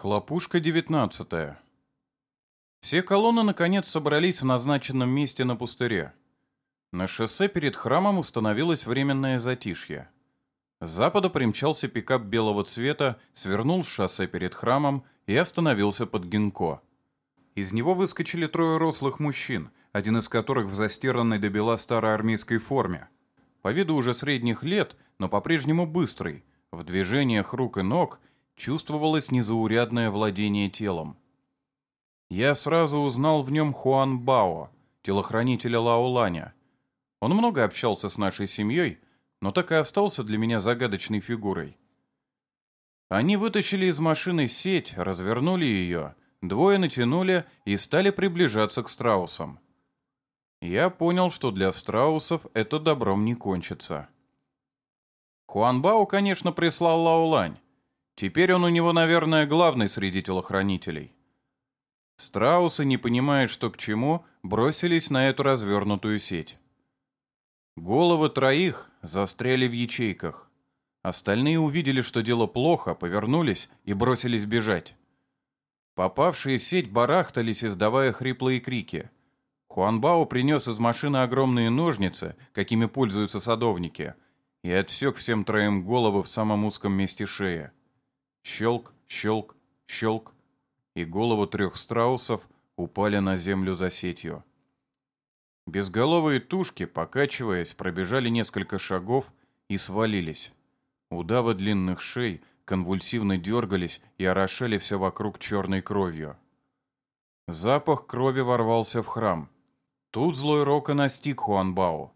Хлопушка 19. Все колонны наконец собрались в назначенном месте на пустыре. На шоссе перед храмом установилось временное затишье. С запада примчался пикап белого цвета, свернул с шоссе перед храмом и остановился под Гинко. Из него выскочили трое рослых мужчин, один из которых в застиранной до бела старой армейской форме. По виду уже средних лет, но по-прежнему быстрый, в движениях рук и ног – чувствовалось незаурядное владение телом. Я сразу узнал в нем Хуан Бао, телохранителя Лаоланя. Он много общался с нашей семьей, но так и остался для меня загадочной фигурой. Они вытащили из машины сеть, развернули ее, двое натянули и стали приближаться к страусам. Я понял, что для страусов это добром не кончится. Хуан Бао, конечно, прислал Лаолань, Теперь он у него, наверное, главный среди телохранителей. Страусы, не понимая, что к чему, бросились на эту развернутую сеть. Головы троих застряли в ячейках. Остальные увидели, что дело плохо, повернулись и бросились бежать. Попавшие в сеть барахтались, издавая хриплые крики. Хуанбао принес из машины огромные ножницы, какими пользуются садовники, и отсек всем троим головы в самом узком месте шеи. Щелк, щелк, щелк, и головы трех страусов упали на землю за сетью. Безголовые тушки, покачиваясь, пробежали несколько шагов и свалились. Удавы длинных шей конвульсивно дергались и орошали все вокруг черной кровью. Запах крови ворвался в храм. Тут злой Рока настиг Хуанбао.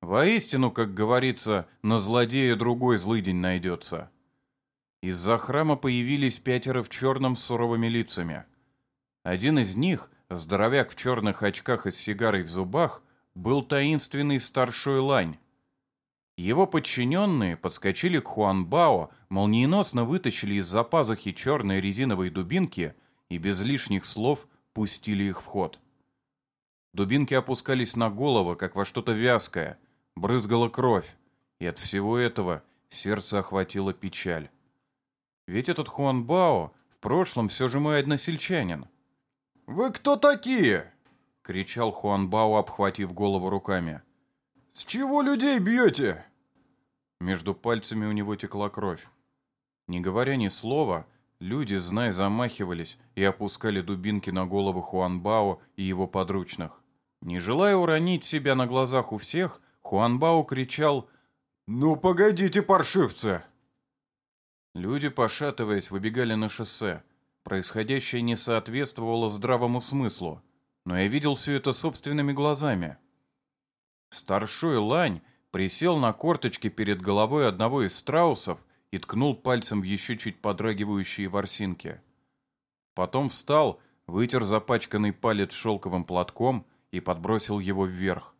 Воистину, как говорится, на злодея другой злый день найдется. Из-за храма появились пятеро в черном с суровыми лицами. Один из них, здоровяк в черных очках и с сигарой в зубах, был таинственный старшой лань. Его подчиненные подскочили к Хуанбао, молниеносно вытащили из-за пазухи черные резиновые дубинки и без лишних слов пустили их в ход. Дубинки опускались на голову, как во что-то вязкое, брызгала кровь, и от всего этого сердце охватило печаль. Ведь этот Хуан Бао в прошлом все же мой односельчанин. «Вы кто такие?» — кричал Хуан Бао, обхватив голову руками. «С чего людей бьете?» Между пальцами у него текла кровь. Не говоря ни слова, люди, знай, замахивались и опускали дубинки на головы Хуан Бао и его подручных. Не желая уронить себя на глазах у всех, Хуан Бао кричал «Ну, погодите, паршивцы!» Люди, пошатываясь, выбегали на шоссе. Происходящее не соответствовало здравому смыслу, но я видел все это собственными глазами. Старшой лань присел на корточки перед головой одного из страусов и ткнул пальцем в еще чуть подрагивающие ворсинки. Потом встал, вытер запачканный палец шелковым платком и подбросил его вверх.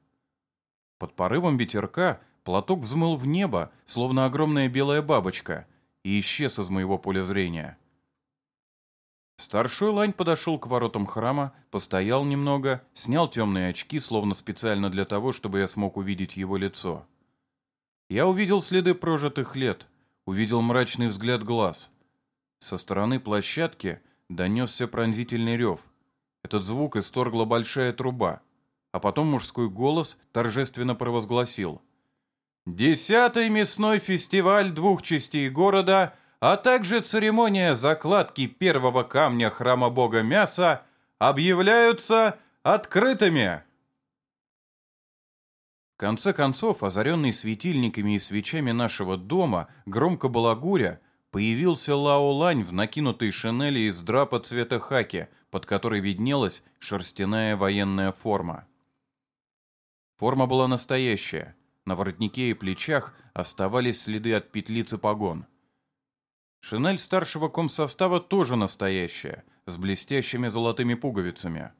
Под порывом ветерка платок взмыл в небо, словно огромная белая бабочка — и исчез из моего поля зрения. Старшой лань подошел к воротам храма, постоял немного, снял темные очки, словно специально для того, чтобы я смог увидеть его лицо. Я увидел следы прожитых лет, увидел мрачный взгляд глаз. Со стороны площадки донесся пронзительный рев. Этот звук исторгла большая труба, а потом мужской голос торжественно провозгласил. Десятый мясной фестиваль двух частей города, а также церемония закладки первого камня храма бога мяса объявляются открытыми. В конце концов, озаренный светильниками и свечами нашего дома, громко балагуря, появился Лао Лань в накинутой шинели из драпа цвета хаки, под которой виднелась шерстяная военная форма. Форма была настоящая — на воротнике и плечах оставались следы от петлицы погон. Шинель старшего комсостава тоже настоящая, с блестящими золотыми пуговицами.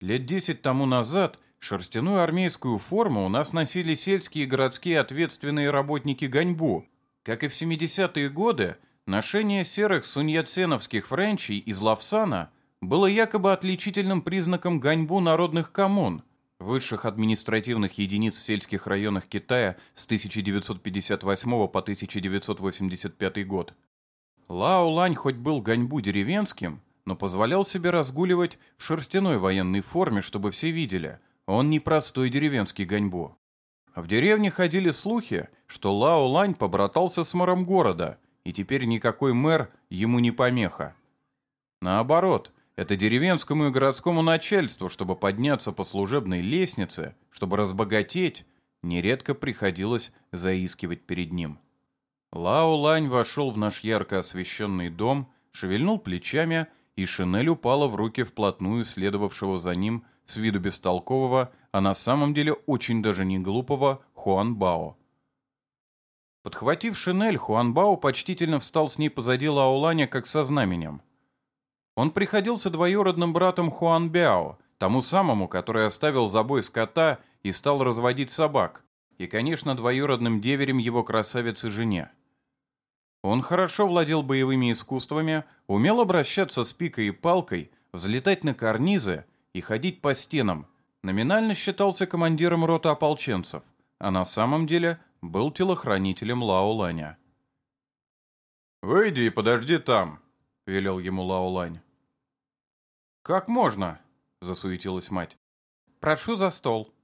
Лет десять тому назад шерстяную армейскую форму у нас носили сельские и городские ответственные работники Ганьбу. Как и в 70-е годы, ношение серых суньяценовских френчей из Лавсана было якобы отличительным признаком Ганьбу народных коммун – высших административных единиц в сельских районах Китая с 1958 по 1985 год. Лао Лань хоть был гоньбу деревенским, но позволял себе разгуливать в шерстяной военной форме, чтобы все видели. Он не простой деревенский гоньбу. В деревне ходили слухи, что Лао Лань побратался с мэром города, и теперь никакой мэр ему не помеха. Наоборот, это деревенскому и городскому начальству, чтобы подняться по служебной лестнице, чтобы разбогатеть, нередко приходилось заискивать перед ним. Лао Лань вошел в наш ярко освещенный дом, шевельнул плечами, и шинель упала в руки вплотную следовавшего за ним с виду бестолкового, а на самом деле очень даже не глупого Хуан Бао. Подхватив шинель, Хуан Бао почтительно встал с ней позади Лао Ланя, как со знаменем. Он приходился двоюродным братом Хуан Бяо, тому самому, который оставил забой скота и стал разводить собак, и, конечно, двоюродным деверем его красавицы-жене. Он хорошо владел боевыми искусствами, умел обращаться с пикой и палкой, взлетать на карнизы и ходить по стенам, номинально считался командиром роты ополченцев, а на самом деле был телохранителем Лао Ланя. «Выйди и подожди там», — велел ему Лао Лань. «Как можно?» — засуетилась мать. «Прошу за стол».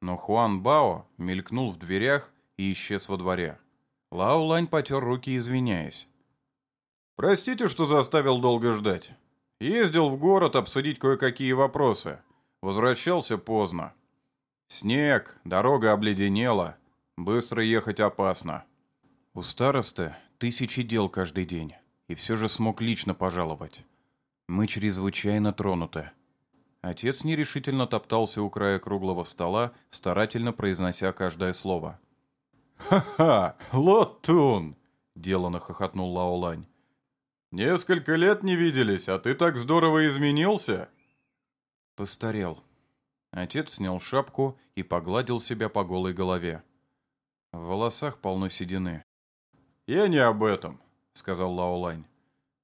Но Хуан Бао мелькнул в дверях и исчез во дворе. Лао Лань потер руки, извиняясь. «Простите, что заставил долго ждать. Ездил в город обсудить кое-какие вопросы. Возвращался поздно. Снег, дорога обледенела. Быстро ехать опасно». У старосты тысячи дел каждый день, и все же смог лично пожаловать. Мы чрезвычайно тронуты. Отец нерешительно топтался у края круглого стола, старательно произнося каждое слово. «Ха-ха! Лотун!» — делано хохотнул Лаолань. «Несколько лет не виделись, а ты так здорово изменился!» Постарел. Отец снял шапку и погладил себя по голой голове. В волосах полно седины. «Я не об этом», — сказал Лаолань.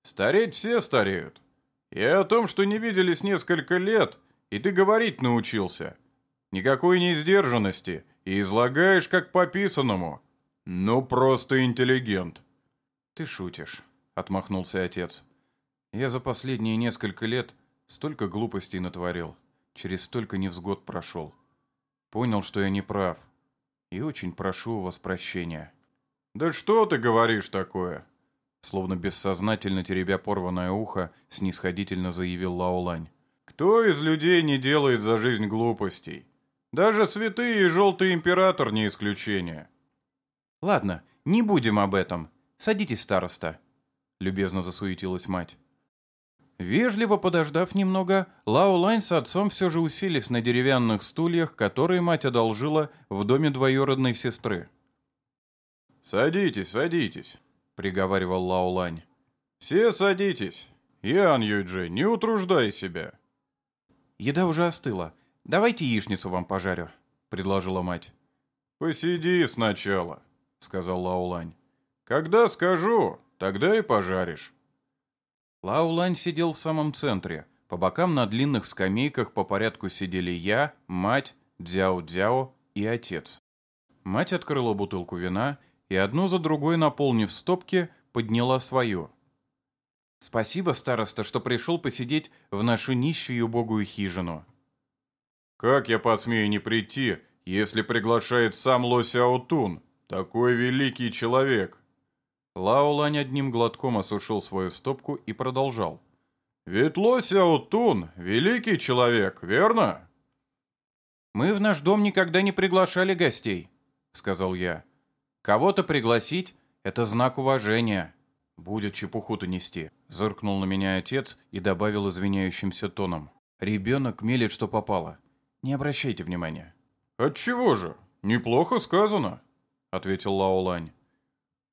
«Стареть все стареют. И о том, что не виделись несколько лет, и ты говорить научился. Никакой неиздержанности, и излагаешь как по писанному. Ну, просто интеллигент». «Ты шутишь», — отмахнулся отец. «Я за последние несколько лет столько глупостей натворил, через столько невзгод прошел. Понял, что я не прав, и очень прошу у вас прощения». «Да что ты говоришь такое?» Словно бессознательно теребя порванное ухо, снисходительно заявил Лаолань. «Кто из людей не делает за жизнь глупостей? Даже святые и желтый император не исключение». «Ладно, не будем об этом. Садитесь, староста», — любезно засуетилась мать. Вежливо подождав немного, Лао Лань с отцом все же уселись на деревянных стульях, которые мать одолжила в доме двоюродной сестры. «Садитесь, садитесь», приговаривал Лао Лань. «Все садитесь. Ян Юйджи, не утруждай себя». «Еда уже остыла. Давайте яичницу вам пожарю», — предложила мать. «Посиди сначала», — сказал Лао Лань. «Когда скажу, тогда и пожаришь». Лао Лань сидел в самом центре. По бокам на длинных скамейках по порядку сидели я, мать, Дзяо-Дзяо и отец. Мать открыла бутылку вина и одну за другой, наполнив стопки, подняла свою. «Спасибо, староста, что пришел посидеть в нашу нищую и убогую хижину». «Как я посмею не прийти, если приглашает сам Ло Сяотун, такой великий человек?» Лао Лань одним глотком осушил свою стопку и продолжал. «Ведь Ло Сяотун — великий человек, верно?» «Мы в наш дом никогда не приглашали гостей», — сказал я. Кого-то пригласить — это знак уважения. Будет чепуху-то нести. Зыркнул на меня отец и добавил извиняющимся тоном. Ребенок мелет, что попало. Не обращайте внимания. Отчего же? Неплохо сказано, ответил Лаолань.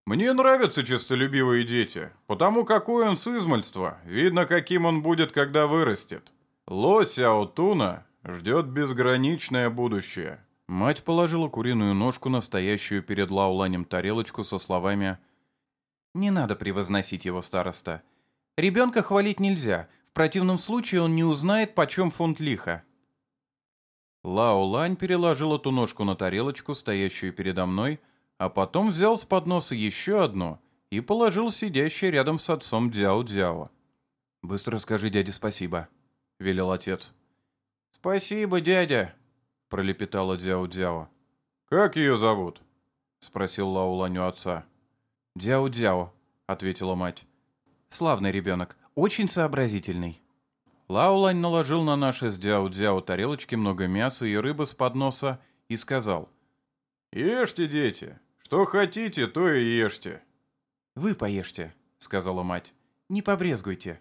Мне нравятся честолюбивые дети, потому какой он с измальства, видно, каким он будет, когда вырастет. Ло Сяо ждет безграничное будущее. Мать положила куриную ножку на стоящую перед Лауланем тарелочку со словами «Не надо превозносить его, староста. Ребенка хвалить нельзя, в противном случае он не узнает, почем фунт лиха». Лаолань переложил эту ножку на тарелочку, стоящую передо мной, а потом взял с подноса еще одну и положил сидящий рядом с отцом Дзяо-Дзяо. «Быстро скажи дяде спасибо», — велел отец. «Спасибо, дядя», — пролепетала Дзяо-Дзяо. «Как ее зовут?» — спросил Лаулань у отца. «Дзяо-Дзяо», — ответила мать. «Славный ребенок, очень сообразительный». Лаулань наложил на наши с Дзяо-Дзяо тарелочки много мяса и рыбы с подноса и сказал. «Ешьте, дети, что хотите, то и ешьте». «Вы поешьте», — сказала мать. «Не побрезгуйте».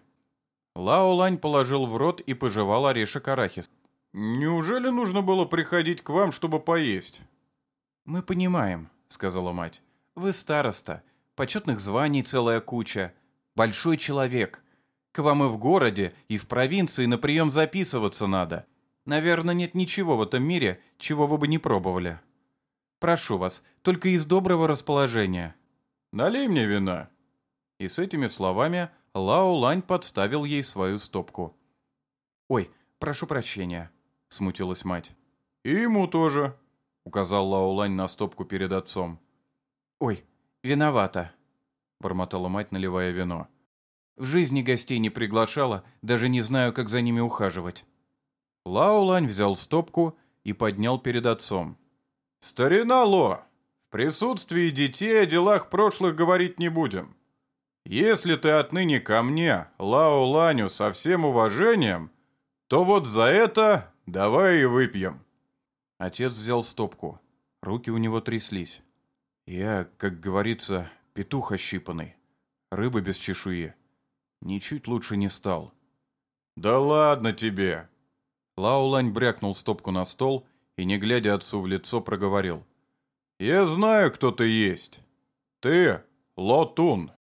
Лаолань положил в рот и пожевал орешек арахис. «Неужели нужно было приходить к вам, чтобы поесть?» «Мы понимаем», — сказала мать. «Вы староста, почетных званий целая куча, большой человек. К вам и в городе, и в провинции на прием записываться надо. Наверное, нет ничего в этом мире, чего вы бы не пробовали. Прошу вас, только из доброго расположения». «Налей мне вина». И с этими словами Лао Лань подставил ей свою стопку. «Ой, прошу прощения», — смутилась мать. «И ему тоже», указал Лаолань на стопку перед отцом. «Ой, виновата», — бормотала мать, наливая вино. «В жизни гостей не приглашала, даже не знаю, как за ними ухаживать». Лаолань взял стопку и поднял перед отцом. «Старина Ло, в присутствии детей о делах прошлых говорить не будем. Если ты отныне ко мне, Лао Ланю, со всем уважением, то вот за это давай выпьем». Отец взял стопку. Руки у него тряслись. Я, как говорится, петух ощипанный. Рыба без чешуи. Ничуть лучше не стал. «Да ладно тебе!» Лаулань брякнул стопку на стол и, не глядя отцу в лицо, проговорил. «Я знаю, кто ты есть. Ты — Лотун.